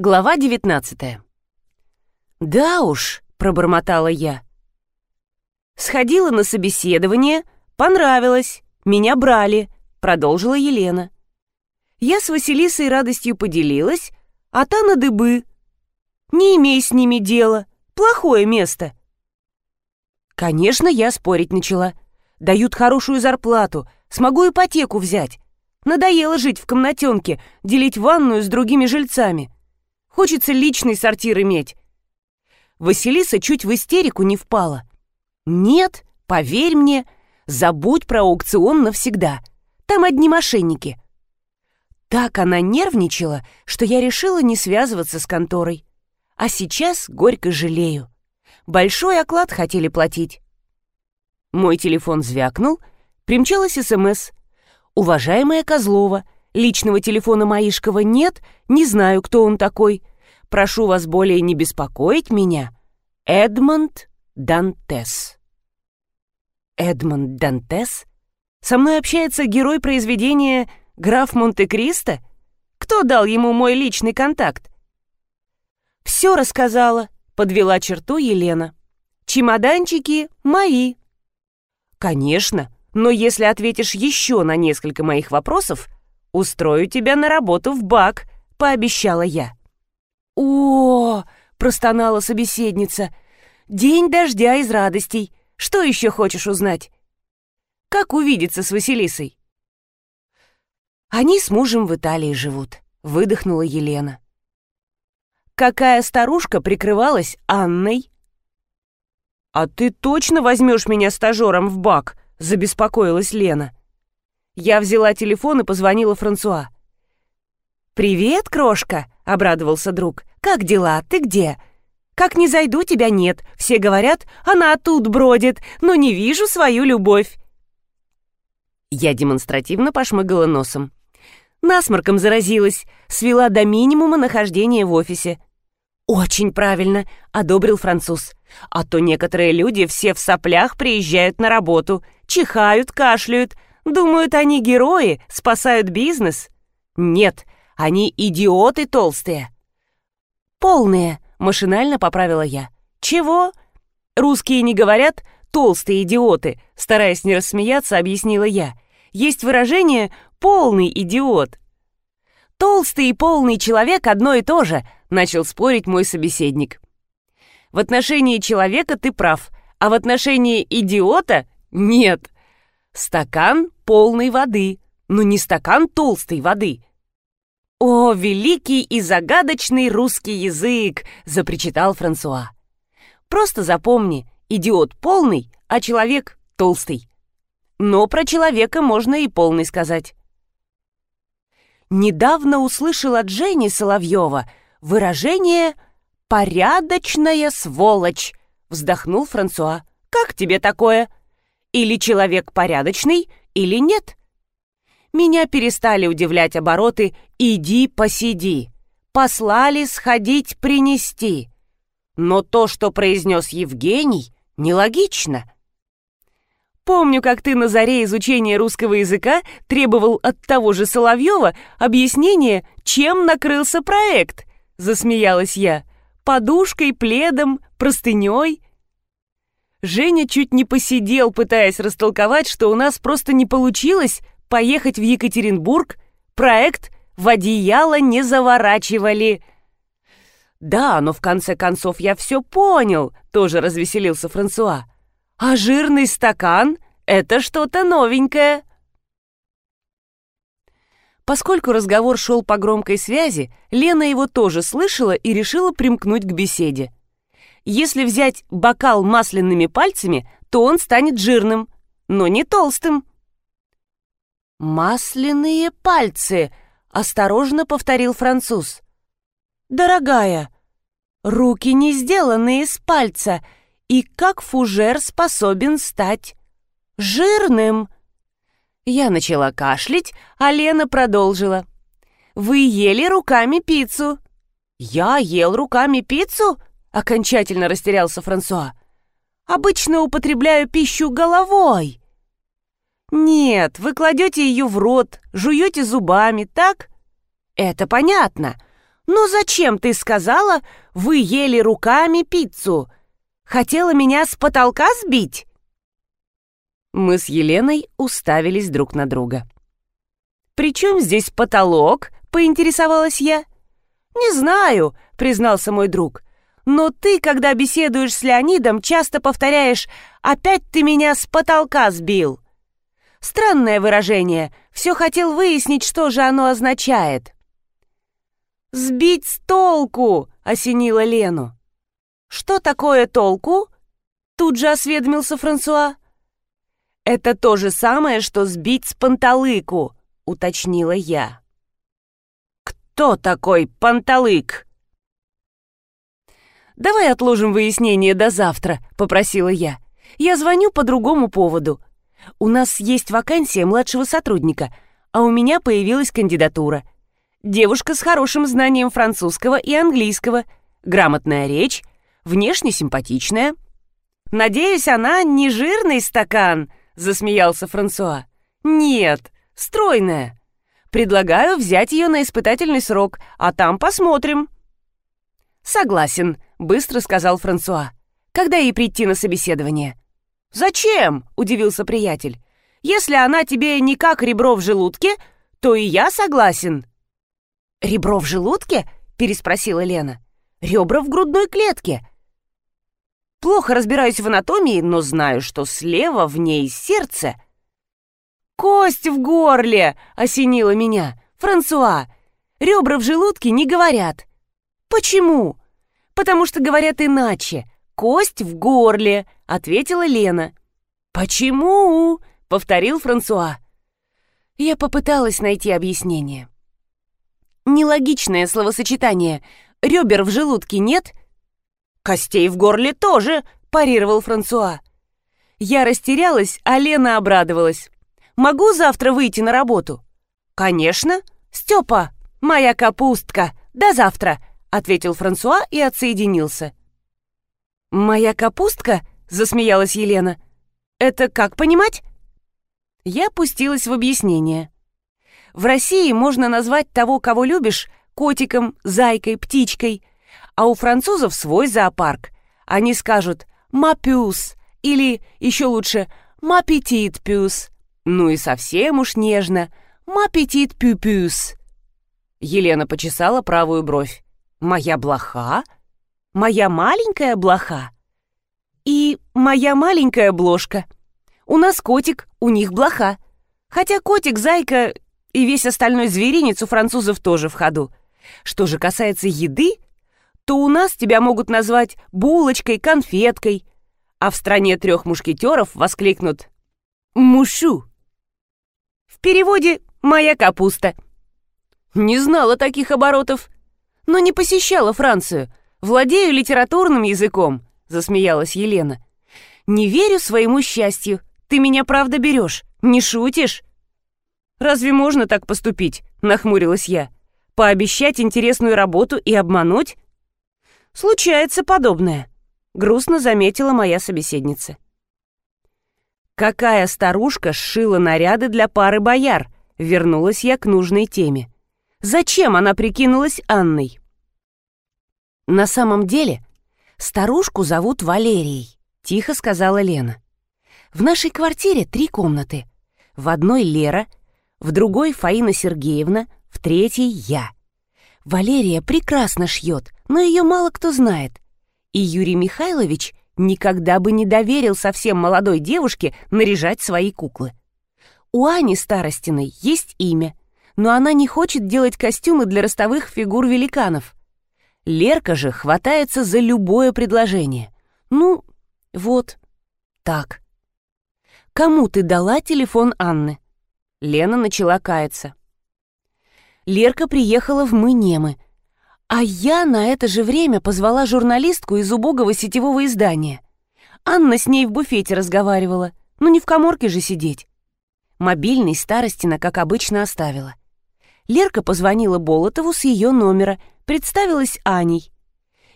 Глава 19 «Да уж», — пробормотала я. «Сходила на собеседование, понравилось, меня брали», — продолжила Елена. Я с Василисой радостью поделилась, а та на дыбы. Не имей с ними дела, плохое место. Конечно, я спорить начала. Дают хорошую зарплату, смогу ипотеку взять. Надоело жить в комнатенке, делить ванную с другими жильцами. Хочется личный сортир иметь. Василиса чуть в истерику не впала. «Нет, поверь мне, забудь про аукцион навсегда. Там одни мошенники». Так она нервничала, что я решила не связываться с конторой. А сейчас горько жалею. Большой оклад хотели платить. Мой телефон звякнул, примчалась СМС. «Уважаемая Козлова, личного телефона Маишкова нет, не знаю, кто он такой. Прошу вас более не беспокоить меня. Эдмонд Дантес. Эдмонд Дантес? Со мной общается герой произведения «Граф Монте-Кристо»? Кто дал ему мой личный контакт? «Все рассказала», — подвела черту Елена. «Чемоданчики мои». «Конечно, но если ответишь еще на несколько моих вопросов, устрою тебя на работу в БАК», — пообещала я. «О!» — простонала собеседница. «День дождя из радостей. Что еще хочешь узнать?» «Как увидеться с Василисой?» «Они с мужем в Италии живут», — выдохнула Елена. «Какая старушка прикрывалась Анной?» «А ты точно возьмешь меня стажером в бак?» — забеспокоилась Лена. Я взяла телефон и позвонила Франсуа. «Привет, крошка!» — обрадовался друг. «Как дела? Ты где?» «Как не зайду, тебя нет. Все говорят, она тут бродит, но не вижу свою любовь». Я демонстративно пошмыгала носом. Насморком заразилась, свела до минимума нахождение в офисе. «Очень правильно», — одобрил француз. «А то некоторые люди все в соплях приезжают на работу, чихают, кашляют, думают, они герои, спасают бизнес. Нет, они идиоты толстые». «Полные», — машинально поправила я. «Чего?» «Русские не говорят «толстые идиоты», — стараясь не рассмеяться, объяснила я. «Есть выражение «полный идиот». «Толстый и полный человек одно и то же», — начал спорить мой собеседник. «В отношении человека ты прав, а в отношении идиота — нет. Стакан полной воды, но не стакан толстой воды. «О, великий и загадочный русский язык!» — запричитал Франсуа. «Просто запомни, идиот полный, а человек толстый. Но про человека можно и полный сказать». Недавно услышал от Жени Соловьева выражение «порядочная сволочь», — вздохнул Франсуа. «Как тебе такое? Или человек порядочный, или нет?» Меня перестали удивлять обороты «иди посиди», послали сходить принести. Но то, что произнес Евгений, нелогично. Помню, как ты на заре изучения русского языка требовал от того же Соловьева объяснения, чем накрылся проект, засмеялась я. Подушкой, пледом, простыней. Женя чуть не посидел, пытаясь растолковать, что у нас просто не получилось поехать в Екатеринбург, проект в одеяло не заворачивали. «Да, но в конце концов я все понял», — тоже развеселился Франсуа. «А жирный стакан — это что-то новенькое». Поскольку разговор шел по громкой связи, Лена его тоже слышала и решила примкнуть к беседе. Если взять бокал масляными пальцами, то он станет жирным, но не толстым. «Масляные пальцы», — осторожно повторил француз. «Дорогая, руки не сделаны из пальца, и как фужер способен стать жирным?» Я начала кашлять, а Лена продолжила. «Вы ели руками пиццу?» «Я ел руками пиццу?» — окончательно растерялся Франсуа. «Обычно употребляю пищу головой». «Нет, вы кладете ее в рот, жуете зубами, так?» «Это понятно. «Но зачем ты сказала, вы ели руками пиццу? Хотела меня с потолка сбить?» Мы с Еленой уставились друг на друга. «При чем здесь потолок?» — поинтересовалась я. «Не знаю», — признался мой друг. «Но ты, когда беседуешь с Леонидом, часто повторяешь «опять ты меня с потолка сбил». Странное выражение. Все хотел выяснить, что же оно означает. «Сбить с толку!» — осенила Лену. «Что такое толку?» — тут же осведомился Франсуа. «Это то же самое, что сбить с панталыку», — уточнила я. «Кто такой панталык?» «Давай отложим выяснение до завтра», — попросила я. «Я звоню по другому поводу. У нас есть вакансия младшего сотрудника, а у меня появилась кандидатура. Девушка с хорошим знанием французского и английского, грамотная речь, внешне симпатичная. Надеюсь, она не жирный стакан, засмеялся Франсуа. Нет, стройная. Предлагаю взять ее на испытательный срок, а там посмотрим. Согласен, быстро сказал Франсуа. Когда ей прийти на собеседование? Зачем? удивился приятель. Если она тебе не как ребро в желудке, то и я согласен. «Ребро в желудке?» — переспросила Лена. «Ребра в грудной клетке». «Плохо разбираюсь в анатомии, но знаю, что слева в ней сердце». «Кость в горле!» — осенило меня. «Франсуа, ребра в желудке не говорят». «Почему?» «Потому что говорят иначе. Кость в горле», — ответила Лена. «Почему?» — повторил Франсуа. Я попыталась найти объяснение. Нелогичное словосочетание. Ребер в желудке нет? Костей в горле тоже, парировал Франсуа. Я растерялась, а Лена обрадовалась. Могу завтра выйти на работу? Конечно. Степа, моя капустка. До завтра, ответил Франсуа и отсоединился. Моя капустка? засмеялась Елена. Это как понимать? Я пустилась в объяснение. В России можно назвать того, кого любишь, котиком, зайкой, птичкой. А у французов свой зоопарк. Они скажут «ма пюс» или, еще лучше, «ма петит пюс». Ну и совсем уж нежно «ма петит пю-пюс». Елена почесала правую бровь. «Моя блоха? Моя маленькая блоха?» «И моя маленькая бложка. У нас котик, у них блоха. Хотя котик, зайка и весь остальной зверинец у французов тоже в ходу. Что же касается еды, то у нас тебя могут назвать булочкой, конфеткой, а в стране трех мушкетеров воскликнут «Мушу». В переводе «моя капуста». Не знала таких оборотов, но не посещала Францию. Владею литературным языком, засмеялась Елена. Не верю своему счастью. Ты меня правда берешь, не шутишь? «Разве можно так поступить?» — нахмурилась я. «Пообещать интересную работу и обмануть?» «Случается подобное», — грустно заметила моя собеседница. «Какая старушка сшила наряды для пары бояр?» — вернулась я к нужной теме. «Зачем она прикинулась Анной?» «На самом деле старушку зовут Валерией», — тихо сказала Лена. «В нашей квартире три комнаты. В одной Лера — в другой Фаина Сергеевна, в третьей я. Валерия прекрасно шьет, но ее мало кто знает. И Юрий Михайлович никогда бы не доверил совсем молодой девушке наряжать свои куклы. У Ани Старостиной есть имя, но она не хочет делать костюмы для ростовых фигур великанов. Лерка же хватается за любое предложение. Ну, вот так. Кому ты дала телефон Анны? Лена начала каяться. Лерка приехала в Мынемы, а я на это же время позвала журналистку из убогого сетевого издания. Анна с ней в буфете разговаривала, ну не в коморке же сидеть. Мобильный Старостина, как обычно, оставила. Лерка позвонила Болотову с ее номера, представилась Аней.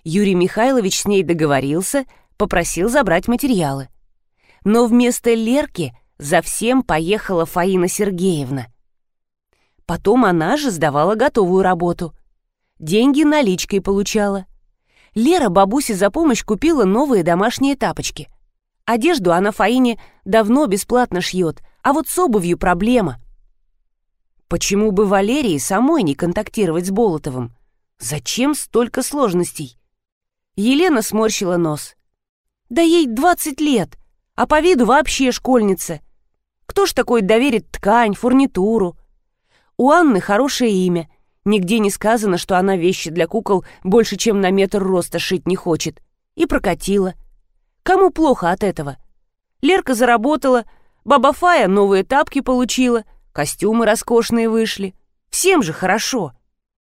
Юрий Михайлович с ней договорился, попросил забрать материалы. Но вместо Лерки за всем поехала Фаина Сергеевна. Потом она же сдавала готовую работу. деньги наличкой получала. Лера бабусе за помощь купила новые домашние тапочки. Одежду она Фаине давно бесплатно шьет, а вот с обувью проблема. Почему бы Валерии самой не контактировать с Болотовым? Зачем столько сложностей? Елена сморщила нос. Да ей 20 лет, а по виду вообще школьница. Кто ж такой доверит ткань, фурнитуру? У Анны хорошее имя. Нигде не сказано, что она вещи для кукол больше, чем на метр роста шить не хочет. И прокатила. Кому плохо от этого? Лерка заработала, баба Фая новые тапки получила, костюмы роскошные вышли. Всем же хорошо.